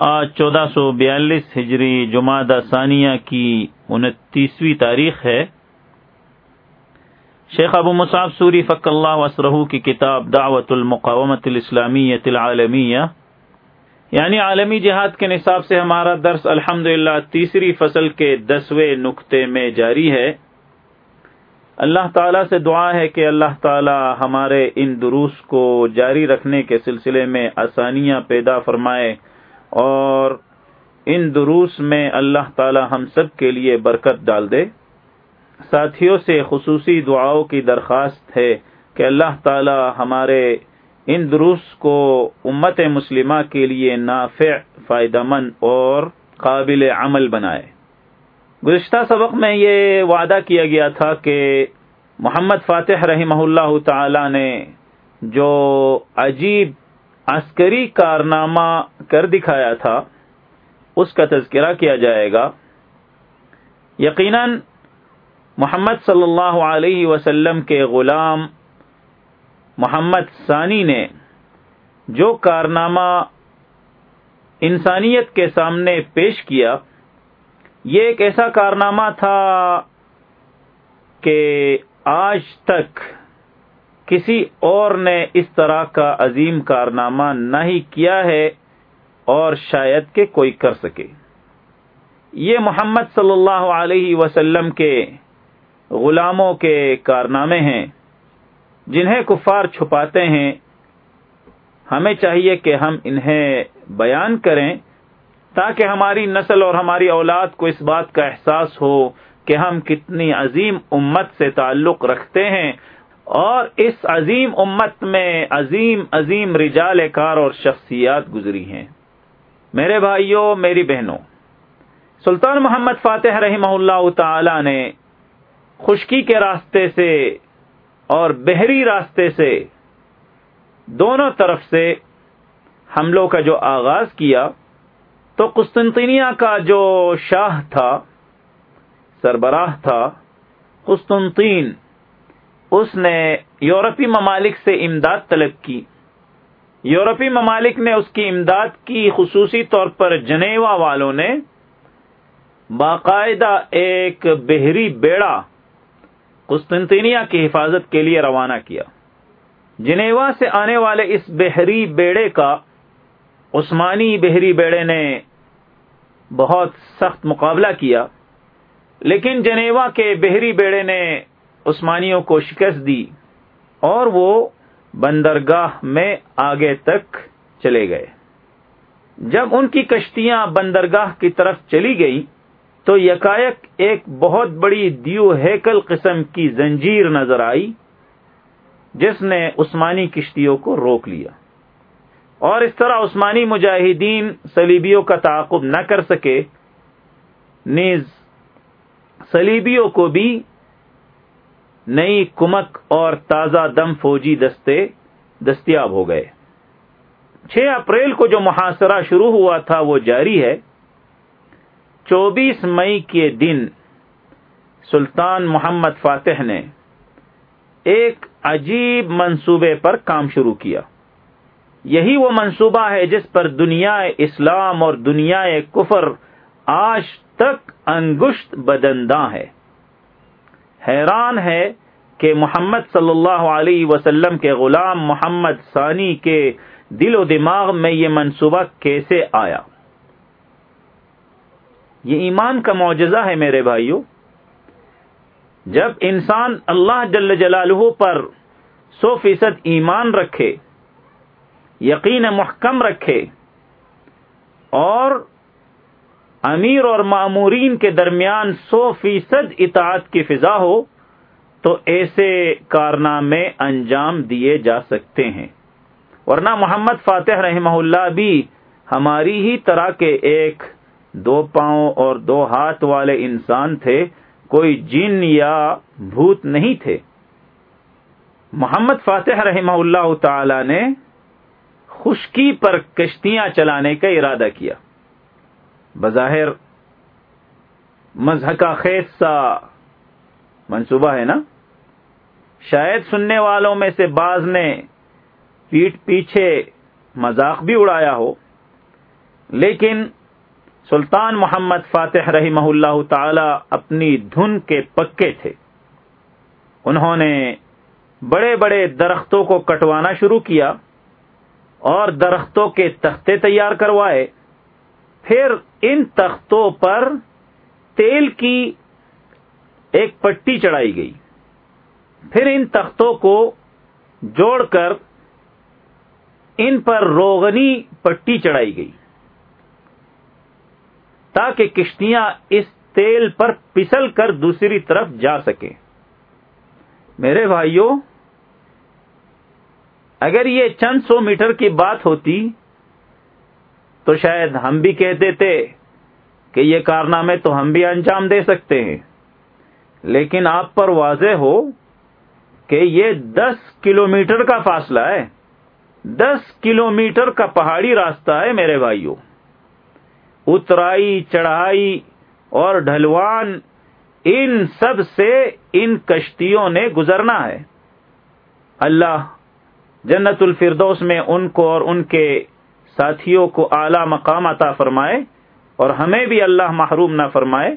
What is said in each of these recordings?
آج چودہ سو بیالیس ہجری جمعہ ثانیہ کی انتیسویں تاریخ ہے۔ شیخ ابو مصعب سوری فق اللہ وسرہ کی کتاب دعوت المقامت الاسلامیت العالمیہ۔ یعنی عالمی جہاد کے نصاب سے ہمارا درس الحمد تیسری فصل کے دسویں نقطے میں جاری ہے۔ اللہ تعالیٰ سے دعا ہے کہ اللہ تعالیٰ ہمارے ان دروس کو جاری رکھنے کے سلسلے میں آسانیاں پیدا فرمائے۔ اور ان دروس میں اللہ تعالی ہم سب کے لیے برکت ڈال دے۔ ساتھیوں سے خصوصی دعاؤں کی درخواست ہے کہ اللہ تعالی ہمارے ان دروس کو امت مسلمہ کے لیے نافع فائدہ مند اور قابل عمل بنائے۔ گزشتہ سبق میں یہ وعدہ کیا گیا تھا کہ محمد فاتح رحمہ اللہ تعالی نے جو عجیب عسکری کارنامہ کر دکھایا تھا، اس کا تذکرہ کیا جائے گا۔ یقیناً محمد صلی اللہ علیہ وسلم کے غلام محمد ثانی نے جو کارنامہ انسانیت کے سامنے پیش کیا، یہ ایک ایسا کارنامہ تھا کہ آج تک کسی اور نے اس طرح کا عظیم کارنامہ نہ ہی کیا ہے اور شاید کہ کوئی کر سکے۔ یہ محمد صلی اللہ علیہ وسلم کے غلاموں کے کارنامے ہیں۔ جنہیں کفار چھپاتے ہیں۔ ہمیں چاہیے کہ ہم انہیں بیان کریں تاکہ ہماری نسل اور ہماری اولاد کو اس بات کا احساس ہو کہ ہم کتنی عظیم امت سے تعلق رکھتے ہیں۔ اور اس عظیم امت میں عظیم عظیم رجال کار اور شخصیات گزری ہیں۔ میرے بھائیوں، میری بہنوں، سلطان محمد فاتح رحمہ اللہ تعالی نے خشکی کے راستے سے اور بحری راستے سے دونوں طرف سے حملوں کا جو آغاز کیا تو قسطنطینیہ کا جو شاہ تھا، سربراہ تھا، قسطنطین اس نے یورپی ممالک سے امداد طلب کی۔ یورپی ممالک نے اس کی امداد کی، خصوصی طور پر جنیوا والوں نے۔ باقاعدہ ایک بحری بیڑا قسطنطینیہ کی حفاظت کے لیے روانہ کیا۔ جنیوا سے آنے والے اس بحری بیڑے کا عثمانی بحری بیڑے نے بہت سخت مقابلہ کیا، لیکن جنیوا کے بحری بیڑے نے عثمانیوں کو شکست دی اور وہ بندرگاہ میں آگے تک چلے گئے۔ جب ان کی کشتیاں بندرگاہ کی طرف چلی گئی، تو یکایک ایک بہت بڑی دیو ہیکل قسم کی زنجیر نظر آئی، جس نے عثمانی کشتیوں کو روک لیا۔ اور اس طرح عثمانی مجاہدین سلیبیوں کا تعاقب نہ کر سکے، نیز سلیبیوں کو بھی نئی کمک اور تازہ دم فوجی دستے دستیاب ہو گئے۔ چھ اپریل کو جو محاصرہ شروع ہوا تھا وہ جاری ہے۔ چوبیس مئی کے دن سلطان محمد فاتح نے ایک عجیب منصوبے پر کام شروع کیا۔ یہی وہ منصوبہ ہے جس پر دنیا اسلام اور دنیا کفر آج تک انگشت بدنداں ہے۔ حیران ہے کہ محمد صلی اللہ علیہ وسلم کے غلام محمد ثانی کے دل و دماغ میں یہ منصوبہ کیسے آیا؟ یہ ایمان کا معجزہ ہے میرے بھائیوں، جب انسان اللہ جل جلالہ پر سو فیصد ایمان رکھے، یقین محکم رکھے اور امیر اور معمورین کے درمیان سو فیصد اطاعت کی فضا ہو تو ایسے کارنامے انجام دیے جا سکتے ہیں۔ ورنہ محمد فاتح رحمہ اللہ بھی ہماری ہی طرح کے ایک دو پاؤں اور دو ہاتھ والے انسان تھے، کوئی جن یا بھوت نہیں تھے۔ محمد فاتح رحمہ اللہ تعالی نے خشکی پر کشتیاں چلانے کا ارادہ کیا۔ بظاہر مذہب کا خیز سا منصوبہ ہے نا؟ شاید سننے والوں میں سے بعض نے پیٹ پیچھے مذاق بھی اڑایا ہو، لیکن سلطان محمد فاتح رحمہ اللہ تعالی اپنی دھن کے پکے تھے۔ انہوں نے بڑے بڑے درختوں کو کٹوانا شروع کیا اور درختوں کے تختے تیار کروائے۔ پھر ان تختوں پر تیل کی ایک پٹی چڑھائی گئی۔ پھر ان تختوں کو جوڑ کر ان پر روغنی پٹی چڑھائی گئی۔ تاکہ کشتیاں اس تیل پر پسل کر دوسری طرف جا سکیں۔ میرے بھائیوں، اگر یہ چند سو میٹر کی بات ہوتی تو شاید ہم بھی کہہ دیتے کہ یہ کارنامے تو ہم بھی انجام دے سکتے ہیں۔ لیکن آپ پر واضح ہو کہ یہ دس کلومیٹر کا فاصلہ ہے۔ دس کلومیٹر کا پہاڑی راستہ ہے میرے بھائیوں اترائی، چڑھائی اور ڈھلوان، ان سب سے ان کشتیوں نے گزرنا ہے۔ اللہ جنت الفردوس میں ان کو اور ان کے ساتھیوں کو اعلی مقام عطا فرمائے اور ہمیں بھی اللہ محروم نہ فرمائے۔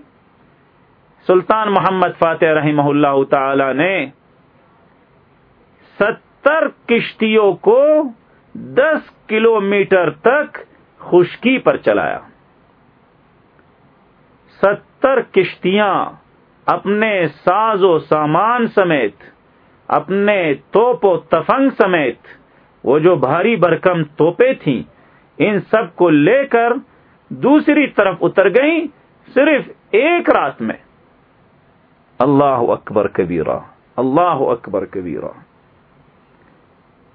سلطان محمد فاتح رحمہ اللہ تعالی نے ستر کشتیوں کو دس کلو میٹر تک خشکی پر چلایا۔ ستر کشتیاں اپنے ساز و سامان سمیت، اپنے توپ و تفنگ سمیت، وہ جو بھاری برکم توپے تھیں ان سب کو لے کر دوسری طرف اتر گئیں صرف ایک رات میں۔ اللہ اکبر کبیرہ، اللہ اکبر کبیرہ۔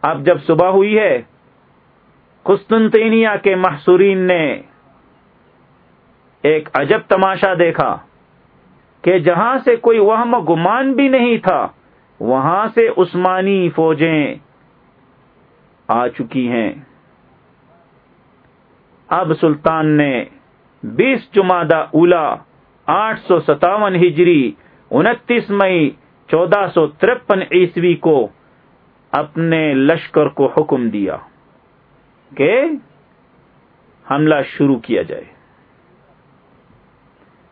اب جب صبح ہوئی ہے، قسطنطینیہ کے محصورین نے ایک عجب تماشا دیکھا کہ جہاں سے کوئی وہم گمان بھی نہیں تھا، وہاں سے عثمانی فوجیں آ چکی ہیں۔ اب سلطان نے بیس جمادہ اولا آٹھ سو ستاون ہجری، انتیس مئی، چودہ سو ترپن عیسوی کو اپنے لشکر کو حکم دیا کہ حملہ شروع کیا جائے۔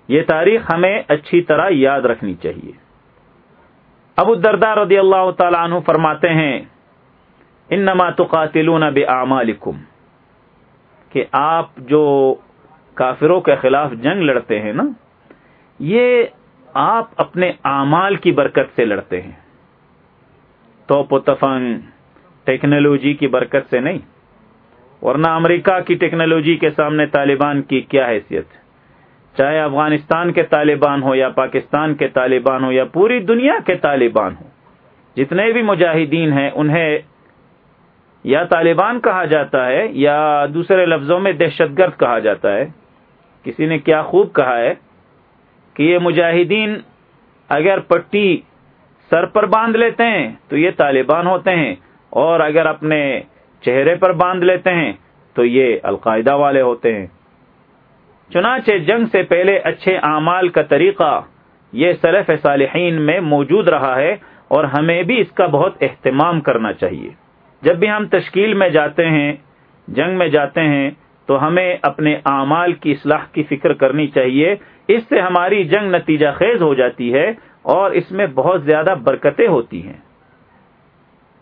یہ تاریخ ہمیں اچھی طرح یاد رکھنی چاہیے۔ ابو الدرداء رضی اللہ تعالیٰ عنہ فرماتے ہیں، انما تقاتلون باعمالکم کہ آپ جو کافروں کے خلاف جنگ لڑتے ہیں نا، یہ آپ اپنے اعمال کی برکت سے لڑتے ہیں۔ توپ و تفنگ ٹیکنالوجی کی برکت سے نہیں، ورنہ امریکہ کی ٹیکنالوجی کے سامنے طالبان کی کیا حیثیت؟ چاہے افغانستان کے طالبان ہو یا پاکستان کے طالبان ہو یا پوری دنیا کے طالبان ہو جتنے بھی مجاہدین ہیں، انہیں یا طالبان کہا جاتا ہے یا دوسرے لفظوں میں دہشت گرد کہا جاتا ہے۔ کسی نے کیا خوب کہا ہے کہ یہ مجاہدین اگر پٹی سر پر باندھ لیتے ہیں تو یہ طالبان ہوتے ہیں، اور اگر اپنے چہرے پر باندھ لیتے ہیں تو یہ القاعدہ والے ہوتے ہیں۔ چنانچہ جنگ سے پہلے اچھے اعمال کا طریقہ یہ سلف صالحین میں موجود رہا ہے، اور ہمیں بھی اس کا بہت اہتمام کرنا چاہیے۔ جب بھی ہم تشکیل میں جاتے ہیں، جنگ میں جاتے ہیں، تو ہمیں اپنے اعمال کی اصلاح کی فکر کرنی چاہیے۔ اس سے ہماری جنگ نتیجہ خیز ہو جاتی ہے اور اس میں بہت زیادہ برکتیں ہوتی ہیں۔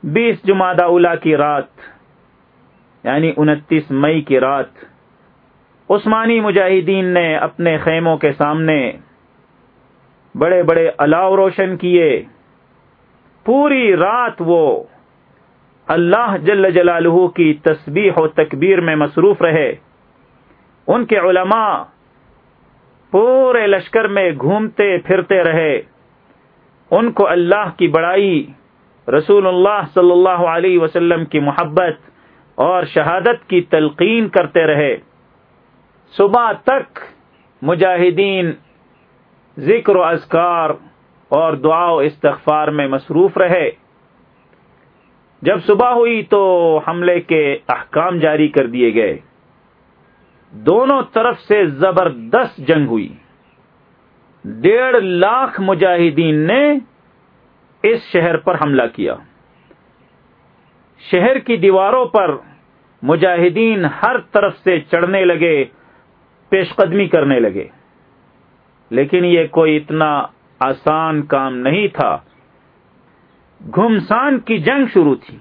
بیس جمادہ اولا کی رات یعنی انتیس مئی کی رات، عثمانی مجاہدین نے اپنے خیموں کے سامنے بڑے بڑے الاؤ روشن کیے۔ پوری رات وہ اللہ جل جلالہ کی تسبیح و تکبیر میں مصروف رہے۔ ان کے علماء پورے لشکر میں گھومتے پھرتے رہے۔ ان کو اللہ کی بڑائی، رسول اللہ صلی اللہ علیہ وسلم کی محبت اور شہادت کی تلقین کرتے رہے۔ صبح تک مجاہدین ذکر و اذکار اور دعا و استغفار میں مصروف رہے۔ جب صبح ہوئی تو حملے کے احکام جاری کر دیے گئے۔ دونوں طرف سے زبردست جنگ ہوئی۔ ڈیڑھ لاکھ مجاہدین نے اس شہر پر حملہ کیا۔ شہر کی دیواروں پر مجاہدین ہر طرف سے چڑھنے لگے، پیش قدمی کرنے لگے۔ لیکن یہ کوئی اتنا آسان کام نہیں تھا۔ گھمسان کی جنگ شروع تھی۔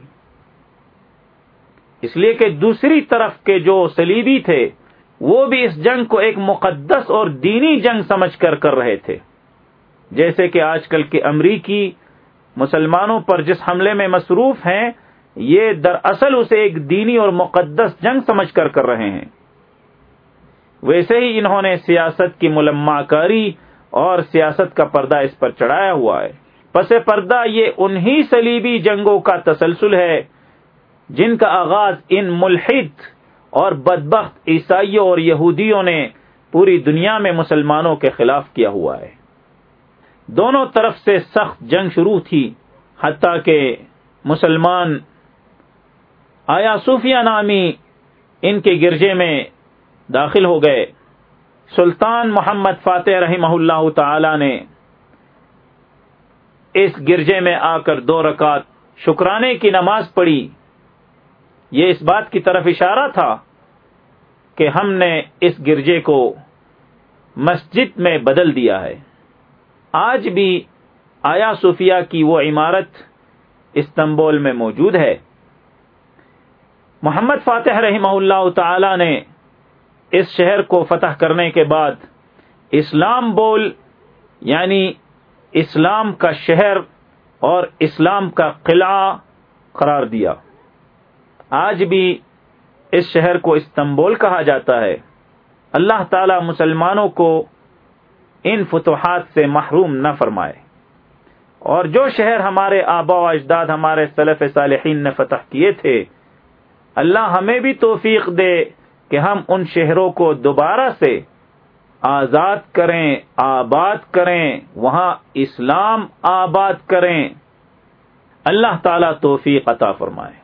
اس لیے کہ دوسری طرف کے جو سلیبی تھے، وہ بھی اس جنگ کو ایک مقدس اور دینی جنگ سمجھ کر کر رہے تھے۔ جیسے کہ آج کل کے امریکی مسلمانوں پر جس حملے میں مصروف ہیں، یہ دراصل اسے ایک دینی اور مقدس جنگ سمجھ کر کر رہے ہیں۔ ویسے ہی انہوں نے سیاست کی ملما کاری اور سیاست کا پردہ اس پر چڑھایا ہوا ہے۔ پس پردہ یہ انہی سلیبی جنگوں کا تسلسل ہے جن کا آغاز ان ملحد اور بدبخت عیسائیوں اور یہودیوں نے پوری دنیا میں مسلمانوں کے خلاف کیا ہوا ہے۔ دونوں طرف سے سخت جنگ شروع تھی، حتیٰ کہ مسلمان آیا صوفیہ نامی ان کے گرجے میں داخل ہو گئے۔ سلطان محمد فاتح رحمہ اللہ تعالی نے اس گرجے میں آ کر دو رکعت شکرانے کی نماز پڑھی۔ یہ اس بات کی طرف اشارہ تھا کہ ہم نے اس گرجے کو مسجد میں بدل دیا ہے۔ آج بھی آیا صوفیہ کی وہ عمارت استنبول میں موجود ہے۔ محمد فاتح رحمہ اللہ تعالی نے اس شہر کو فتح کرنے کے بعد اسلام بول یعنی اسلام کا شہر اور اسلام کا قلعہ قرار دیا۔ آج بھی اس شہر کو استنبول کہا جاتا ہے۔ اللہ تعالی مسلمانوں کو ان فتوحات سے محروم نہ فرمائے۔ اور جو شہر ہمارے آبا و اجداد، ہمارے سلف صالحین نے فتح کیے تھے، اللہ ہمیں بھی توفیق دے کہ ہم ان شہروں کو دوبارہ سے آزاد کریں آباد کریں وہاں اسلام آباد کریں۔ اللہ تعالی توفیق عطا فرمائے۔